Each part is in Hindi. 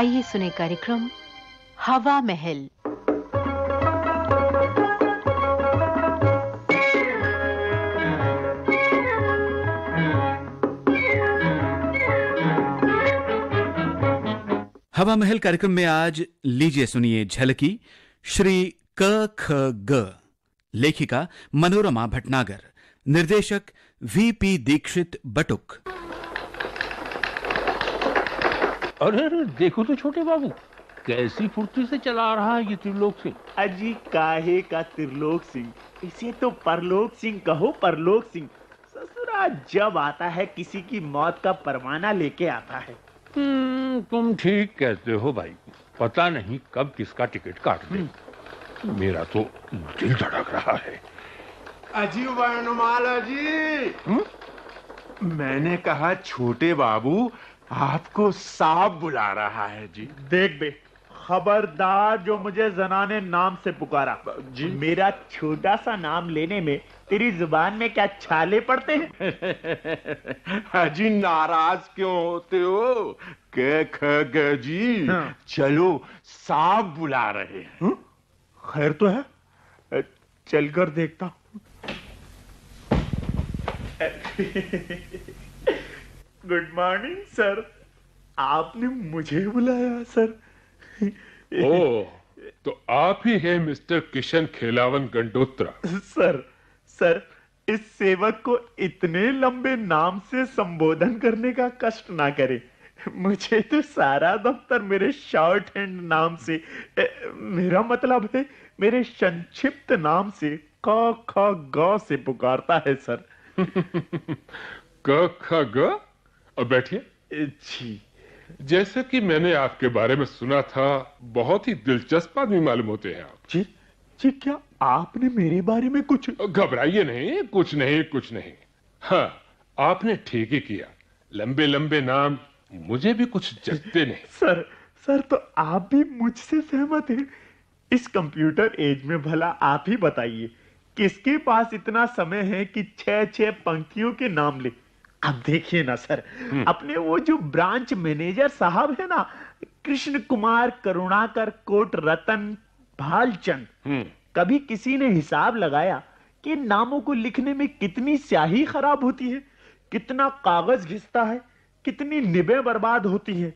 आइए सुने कार्यक्रम हवा महल। हवा महल कार्यक्रम में आज लीजिए सुनिए झलकी, श्री क ख ग, लेखिका मनोरमा भटनागर, निर्देशक वी पी दीक्षित बटुक। अरे अरे देखो तो छोटे बाबू कैसी फुर्ती से चला रहा है ये त्रिलोक सिंह। अजी काहे का त्रिलोक सिंह? इसे तो परलोक सिंह कहो परलोक सिंह। ससुरा जब आता है किसी की मौत का परवाना लेके आता है। हम्म, तुम ठीक कहते हो भाई। पता नहीं कब किसका टिकट काट दे। मेरा तो दिल धड़क रहा है। अजी वर्णमाला जी। मैंने कहा छोटे बाबू आपको सांप बुला रहा है जी। देख बे खबरदार जो मुझे जनाने नाम से पुकारा। जी। मेरा छोटा सा नाम लेने में तेरी ज़ुबान में क्या छाले पड़ते हैं? अजी नाराज़ क्यों होते हो? के ख जी। हाँ। चलो सांप बुला रहे हैं। हम्म? खैर तो है। चलकर देखता हूँ। गुड मॉर्निंग सर आपने मुझे बुलाया सर ओ तो आप ही हैं mister Kishan Khelawan Gandotra. Sir sir इस सेवक को इतने लंबे नाम से संबोधन करने का कष्ट ना करे। मुझे तो सारा दफ्तर मेरे शॉर्ट हैंड नाम से ए, मेरा मतलब है मेरे संक्षिप्त नाम से क ख ग से पुकारता है सर क ख ग? और बैठिए। जी जैसे कि मैंने आपके बारे में सुना था बहुत ही दिलचस्प आदमी मालूम होते हैं आप। जी जी क्या आपने मेरे बारे में कुछ घबराइए नहीं कुछ नहीं कुछ नहीं। हाँ आपने ठीक ही किया। लंबे लंबे नाम मुझे भी कुछ जगते नहीं। सर सर तो आप भी मुझसे सहमत हैं। इस कंप्यूटर एज में भला आप ही बताइए किसके पास इतना समय है कि छह छह पंक्तियों के नाम ले? अब देखिए ना सर अपने वो जो ब्रांच मैनेजर साहब है ना कृष्ण कुमार करुणाकर कोट रतन भालचंद हम्म। कभी किसी ने हिसाब लगाया कि नामों को लिखने में कितनी स्याही खराब होती है कितना कागज़ घिसता है कितनी निबे बर्बाद होती है।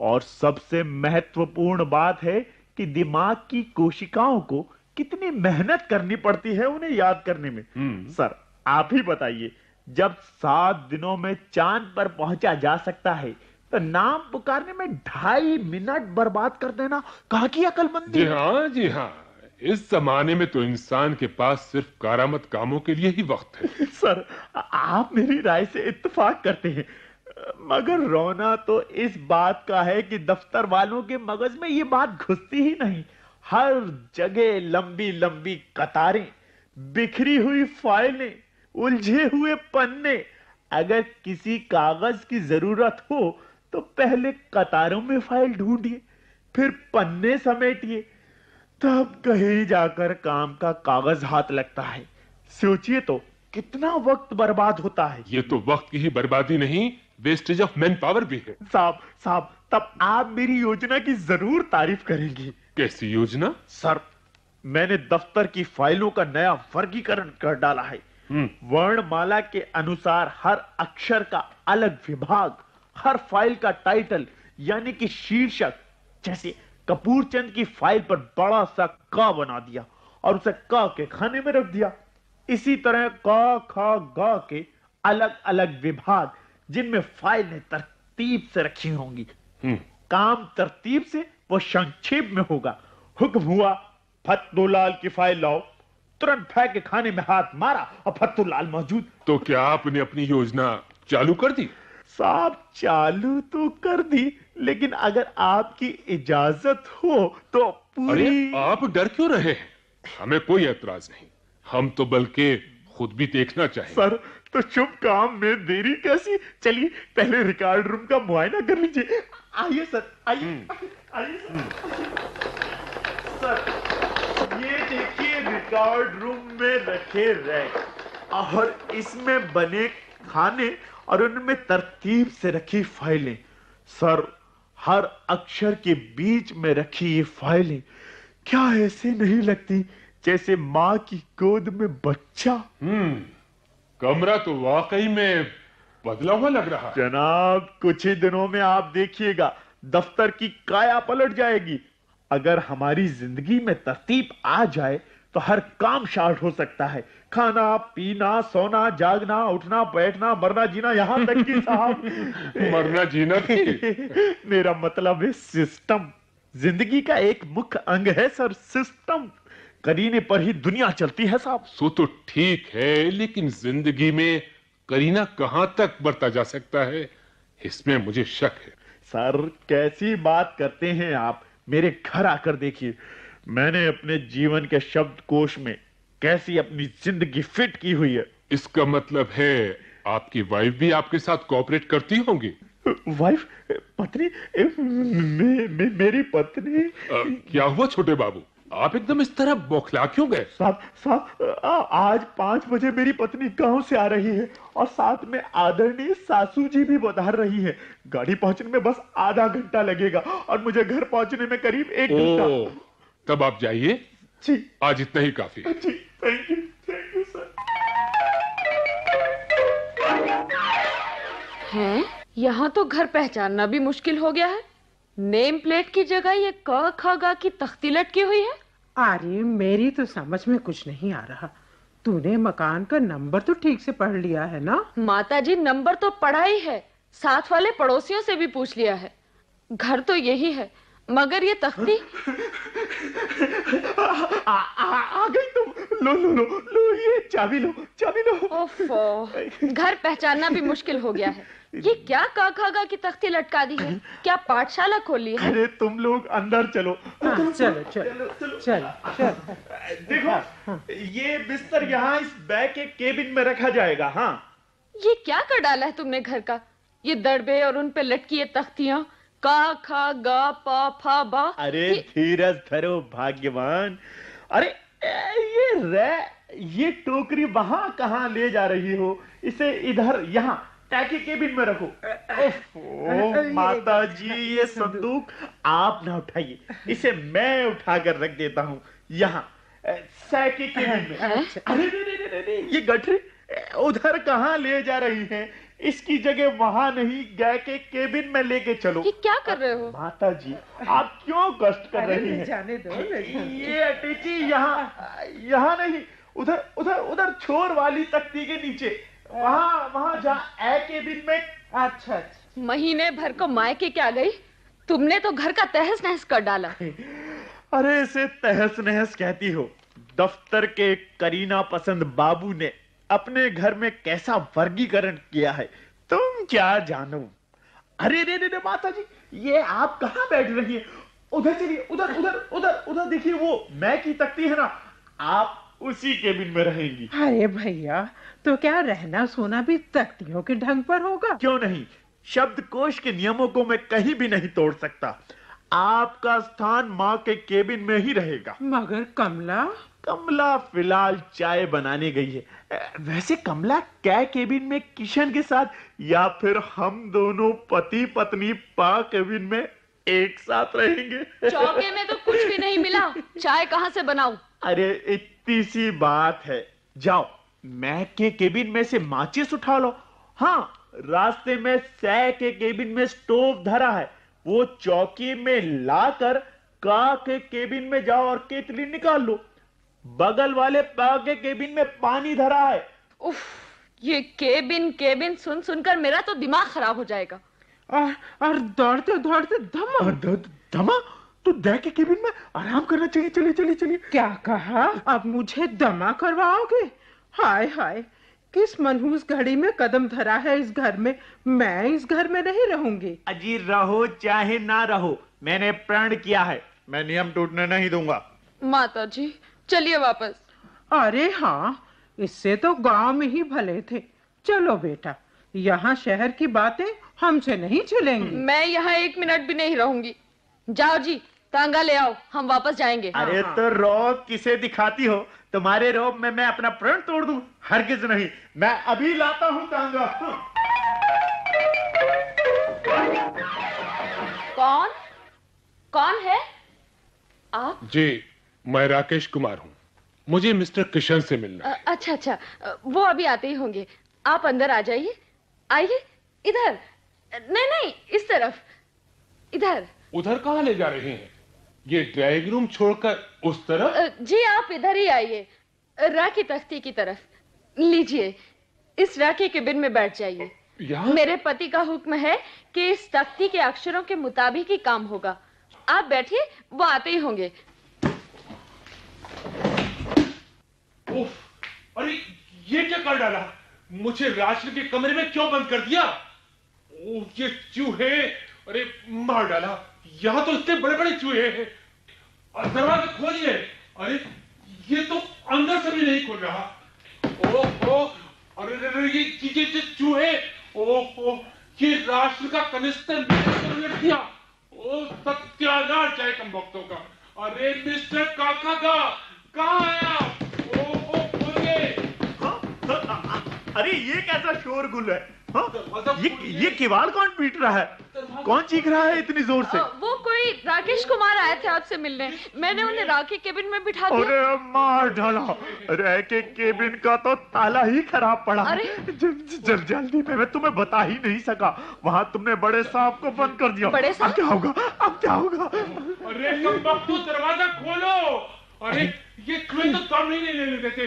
और सबसे महत्वपूर्ण बात है कि दिमाग की कोशिकाओं को कितनी मेहनत करनी पड़ती है उन्हें याद करने में। हम्म। सर आप ही बताइए जब सात दिनों में चाँद पर पहुँचा जा सकता है तो नाम पुकारने में ढाई मिनट बर्बाद कर देना कहा की अकलमंदी जी हाँ? जी हाँ। इस जमाने में तो इंसान के पास सिर्फ़ कारामत कामों के लिए ही वक्त है। सर आप मेरी राय से इत्तेफाक करते हैं। मगर रोना तो इस बात का है कि दफ्तर वालों के मगज में ये बात घुसती ही नहीं। हर जगह लंबी लंबी कतारें बिखरी हुई फाइलें उलझे हुए पन्ने। अगर किसी कागज़ की ज़रूरत हो तो पहले कतारों में फ़ाइल ढूंढिए फिर पन्ने समेटिए। तब कहीं जाकर काम का कागज़ हाथ लगता है। सोचिए तो कितना वक्त बर्बाद होता है। ये तो वक्त की ही बर्बादी नहीं वेस्टेज ऑफ़ मैन पावर भी है। साहब साहब तब आप मेरी योजना की ज़रूर तारीफ़ करेंगी। कैसी योजना? सर मैंने दफ्तर की फाइलों का नया वर्गीकरण कर डाला है। वर्णमाला के अनुसार हर अक्षर का अलग विभाग हर फ़ाइल का टाइटल यानी कि शीर्षक जैसे कपूर चंद की फ़ाइल पर बड़ा सा क बना दिया और उसे क के खाने में रख दिया। इसी तरह क ख ग के अलग अलग विभाग जिनमें फाइलें तरतीब से रखी होंगी। हम्म। काम तरतीब से वो संक्षेप में होगा। हुक्म हुआ फत्तूलाल की फ़ाइल लाओ। तुरंत फेंक के खाने में हाथ मारा और फत्तूलाल मौजूद। तो क्या आपने अपनी योजना चालू कर दी? साहब चालू तो कर दी लेकिन अगर आपकी इजाज़त हो तो पूरी अरे आप डर क्यों रहे हैं? हमें कोई ऐतराज नहीं। हम तो बल्कि खुद भी देखना चाहेंगे। सर तो शुभ काम में देरी कैसी? चलिए पहले रिकॉर्ड रूम का मुआयना कर लीजिए। आइए सर आइए। आइए सर। सर ये देखिए रिकॉर्ड रूम में रखे रैक और इसमें बने खाने और उनमें तरतीब से रखी फाइलें। सर हर अक्षर के बीच में रखी ये फाइलें। क्या ऐसे नहीं लगती जैसे माँ की गोद में बच्चा? हम्म कमरा तो वाकई में बदला हुआ लग रहा है। जनाब कुछ ही दिनों में आप देखिएगा दफ्तर की काया पलट जाएगी। अगर हमारी ज़िंदगी में तरतीब आ जाए तो हर काम शार्ट हो सकता है। खाना पीना सोना जागना उठना बैठना मरना जीना यहाँ तक कि साहब। मरना जीना मेरा मतलब है सिस्टम ज़िंदगी का एक मुख्य अंग है सर सिस्टम करीने पर ही दुनिया चलती है साहब। सो तो ठीक है लेकिन ज़िंदगी में करीना कहाँ तक बरता जा सकता है इसमें मुझे शक है। सर कैसी बात करते हैं आप? मेरे घर आकर देखिए। मैंने अपने जीवन के शब्दकोश में कैसी अपनी ज़िंदगी फिट की हुई है। इसका मतलब है आपकी वाइफ भी आपके साथ कोऑपरेट करती होंगी। वाइफ पत्नी? मे, मे, मेरी पत्नी? अ, क्या हुआ छोटे बाबू? आप एकदम इस तरह बौखला क्यों गए? साहब साहब आ- आज पाँच बजे मेरी पत्नी गाँव से आ रही है और साथ में आदरणीय सासू जी भी बधार रही है। गाड़ी पहुँचने में बस आधा घंटा लगेगा और मुझे घर पहुँचने में करीब एक घंटा। तब आप जाइए। जी। आज इतना ही काफ़ी है। जी thank you thank you sir हैं? यहाँ तो घर पहचानना भी मुश्किल हो गया है। नेम प्लेट की जगह ये क ख ग की तख्ती लटकी हुई है। अरे मेरी तो समझ में कुछ नहीं आ रहा। तूने मकान का नंबर तो ठीक से पढ़ लिया है ना? माता जी नंबर तो पढ़ा ही है। साथ वाले पड़ोसियों से भी पूछ लिया है। घर तो यही है मगर ये तख्ती आ, आ, आ गई तुम। लो लो लो लो ये चाबी लो चाबी लो। ओफो घर पहचानना भी मुश्किल हो गया है। ये क्या का खा गा की तख्ती लटका दी है? क्या पाठशाला खोली है? अरे तुम लोग अंदर चलो। हाँ, चलो चलो चलो चलो। देखो ये बिस्तर यहाँ इस बैग के केबिन में रखा जाएगा हाँ। ये क्या कर डाला है तुमने घर का? ये दड़बे और उन पे लटकी ये तख्तियाँ। का खा गा पा फा बा। अरे ये- धीरज धरो भाग्यवान। अरे ए, ये रे ये टोकरी वहाँ कहाँ ले जा रही हो? इसे इधर यहाँ टैकी केबिन में रखो। ओह माता जी ये संदूक आप ना उठाइए। इसे मैं उठाकर रख देता हूँ यहाँ सैकी केबिन में। अरे रे रे रे रे रे, ये गठरी उधर कहाँ ले जा रही है? इसकी जगह वहाँ नहीं गए के केबिन में लेके चलो। ये क्या कर रहे हो? माता जी आप क्यों कष्ट कर रही हैं? जाने दो ले जाने दो। ये अटैची यहाँ यहाँ नहीं उधर उधर उधर छोर वाली तख्ती के नीचे। वहाँ वहाँ जहाँ ए केबिन में। अच्छा अच्छा। महीने भर को मायके क्या गई? तुमने तो घर का तहस नहस कर डाला। अरे इसे तहस नहस कहती हो। दफ्तर के करीना पसंद बाबू ने अपने घर में कैसा वर्गीकरण किया है? तुम क्या जानो? अरे रे रे रे माता जी ये आप कहाँ बैठ रही हैं? उधर चलिए उधर उधर उधर उधर देखिए वो मैं की तख्ती है ना आप उसी केबिन में रहेंगी। अरे भैया तो क्या रहना सोना भी तख्तियों के ढंग पर होगा? क्यों नहीं? शब्दकोश के नियमों को मैं कहीं भी नहीं तोड़ सकता। आपका स्थान माँ के केबिन में ही रहेगा। मगर कमला? कमला फ़िलहाल चाय बनाने गई है। वैसे कमला क्या केबिन में किशन के साथ या फिर हम दोनों पति पत्नी पा केबिन में एक साथ रहेंगे? चौके में तो कुछ भी नहीं मिला। चाय कहाँ से बनाऊँ? अरे इतनी सी बात है। जाओ मैं के केबिन में से माचिस उठा लो। हाँ रास्ते में सै के केबिन में स्टोव धरा है। वो चौकी में लाकर का के केबिन में जाओ और केतली निकाल लो। बगल वाले के केबिन में पानी धरा है। उफ ये केबिन केबिन सुन सुनकर मेरा तो दिमाग खराब हो जाएगा। और और दौड़ते दौड़ते धमा। धमा? तो दे के केबिन में आराम करना चाहिए। चलिए चलिए चलिए। क्या कहा? अब मुझे दमा करवाओगे? हाय हाय किस मनहूस घड़ी में कदम धरा है इस घर में? मैं इस घर में नहीं रहूँगी। अजी रहो चाहे ना रहो मैंने प्रण किया है। मैं नियम टूटने नहीं दूँगा। माता जी चलिए वापस। अरे हाँ इससे तो गाँव में ही भले थे। चलो बेटा यहाँ शहर की बातें हमसे नहीं चलेंगी। मैं यहाँ एक मिनट भी नहीं रहूँगी। जाओ जी तांगा ले आओ हम वापस जाएँगे। अरे तो रौब किसे दिखाती हो? तुम्हारे रौब में मैं अपना प्रण तोड़ दूँ? हरगिज नहीं मैं अभी लाता हूँ तांगा। कौन? कौन है? आप? जी मैं राकेश कुमार हूँ। मुझे मिस्टर किशन से मिलना है अच्छा अच्छा। वो अभी आते ही होंगे। आप अंदर आ जाइए। आइए। इधर। नहीं नहीं इस तरफ़। इधर। उधर कहाँ ले जा रहे हैं? ये ड्राइंग रूम छोड़कर उस तरफ़? जी आप इधर ही आइए। रा की तख्ती की तरफ़। लीजिए। इस रा के बिन में बैठ जाइए। यहाँ? मेरे पति का हुक्म है कि इस तख्ती के अक्षरों के मुताबिक ही काम होगा। आप बैठिए वो आते ही होंगे उफ, अरे ये क्या कर डाला। मुझे राशन के कमरे में क्यों बंद कर दिया? ओह, ये चूहे। अरे मार डाला। यहाँ तो इतने बड़े बड़े चूहे हैं। और दरवाज़ा खोलिए अरे ये तो अंदर से भी नहीं खुल रहा। ओह ओ अरे अरे, अरे, ये ये ये चूहे। ओह ओ ये राशन का कनिस्तर मेरे सर में रख दिया ओ सत्यानाश जाए कम वक्तों का। अरे मिस्टर काका का कहाँ आया ओ ओ खोलिए हाँ? हाँ, अरे ये कैसा शोरगुल है? हाँ? ये ये किवाड़ कौन पीट रहा है? कौन चीख रहा है इतनी ज़ोर से? वो कोई राकेश कुमार आए थे आपसे मिलने। मैंने उन्हें रा के केबिन में बिठा दिया। अरे मार डाला। रह के केबिन का तो ताला ही खराब पड़ा। अरे। जल, जल, जल्दी में मैं तुम्हें बता ही नहीं सका। वहाँ तुमने बड़े साहब को बंद कर दिया। बड़े अब साहब? क्या होगा? अब क्या होगा? अरे कम वक्तू दरवाज़ा खोलो। अरे ये तो ही नहीं लेने देते।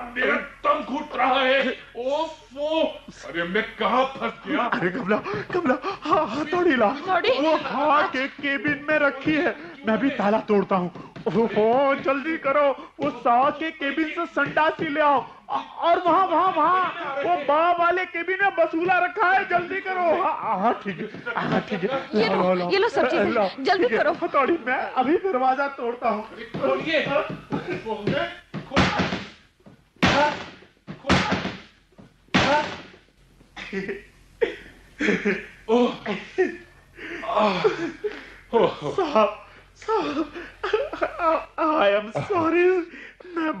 आह, मेरा दम घुट रहा है। ओफो। अरे मैं कहाँ फंस गया? अरे कमला कमला हाँ हथौड़ी ला। हथौड़ी? वो हाँ के केबिन में रखी है। मैं भी ताला तोड़ता हूँ। ओहो जल्दी करो। वो सा के केबिन से संडासी ले आओ। और वहाँ वहाँ वहाँ। वो बा वाले केबिन में बसूला रखा है। जल्दी करो। हाँ हाँ ठीक है हाँ ठीक है। ये लो, ये लो सब चीज़ें, जल्दी करो। हथौड़ी मैं अभी दरवाज़ा तोड़ता हूँ। खोलिए। खोलिए।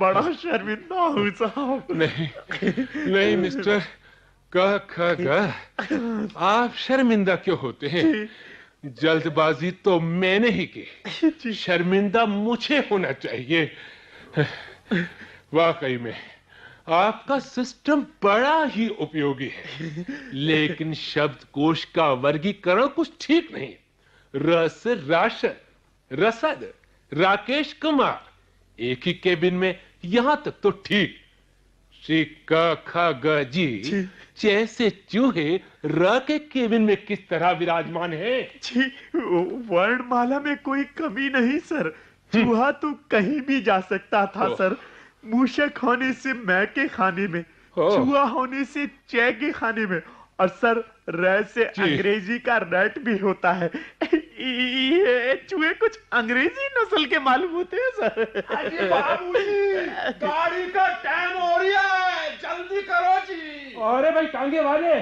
बड़ा शर्मिंदा हूँ, साहब। नहीं नहीं, मिस्टर, कह ख ग आप शर्मिंदा क्यों होते हैं? जल्दबाजी तो मैंने ही की शर्मिंदा मुझे होना चाहिए। वाकई में आपका सिस्टम बड़ा ही उपयोगी है। लेकिन शब्दकोश का वर्गीकरण कुछ ठीक नहीं रस राशन रसद राकेश कुमार एक ही केबिन में यहाँ तक तो ठीक। श्री क ख ग जी जैसे चूहे र के केबिन में किस तरह विराजमान है? जी वर्णमाला में कोई कमी नहीं सर। चूहा तो कहीं भी जा सकता था सर। मूषक होने से मैं के खाने में चूहा होने से चै के खाने में और सर रै से अंग्रेज़ी का रैट भी होता है। ये चूहे कुछ अंग्रेज़ी नस्ल के मालूम होते हैं सर? गाड़ी का टाइम हो रहा है जल्दी करो जी। अरे भाई टांगे वाले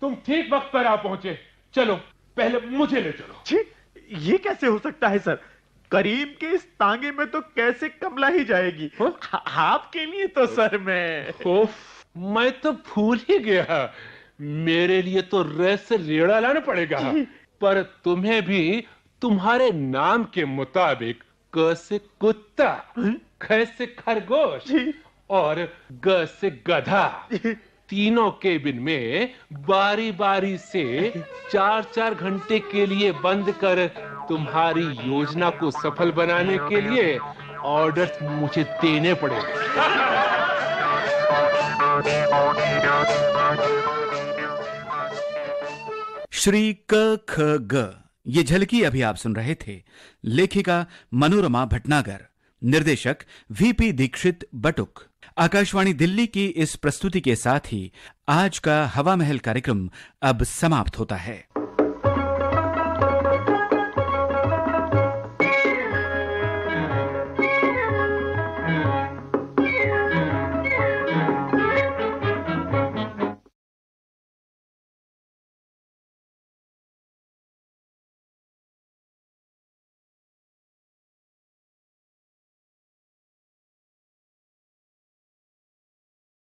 तुम ठीक वक्त पर आ पहुँचे। चलो पहले मुझे ले चलो। ये कैसे हो सकता है सर? करीम के इस तांगे में तो कैसे कमला ही जाएगी? आ- आपके लिए तो सर मैं। ओफ मैं तो भूल ही गया। मेरे लिए तो रे से रेड़ा लाना पड़ेगा। पर तुम्हें भी तुम्हारे नाम के मुताबिक क से कुत्ता ख से खरगोश और ग से गधा तीनों केबिन में बारी बारी से चार चार घंटे के लिए बंद कर तुम्हारी योजना को सफल बनाने के लिए ऑर्डर मुझे देने पड़ेंगे। श्री क ख ग। ये झलकी अभी आप सुन रहे थे। लेखिका मनोरमा भटनागर। निर्देशक वीपी दीक्षित बटुक। आकाशवाणी दिल्ली की इस प्रस्तुति के साथ ही आज का हवा महल कार्यक्रम अब समाप्त होता है।